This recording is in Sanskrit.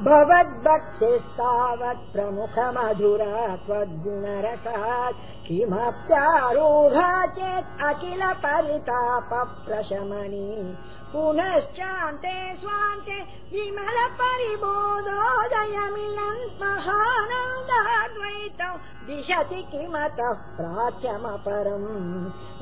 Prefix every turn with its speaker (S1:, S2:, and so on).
S1: भवद्भक्तिस्तावत् प्रमुखमधुरा त्वद्गुणरसात् किमप्यारूढा चेत् अखिल परिताप प्रशमनि पुनश्चान्ते स्वान्ते विमल परिबोधोदयमिलन् महानन्दाद्वैतौ दिशति किमतः प्रार्थ्यमपरम्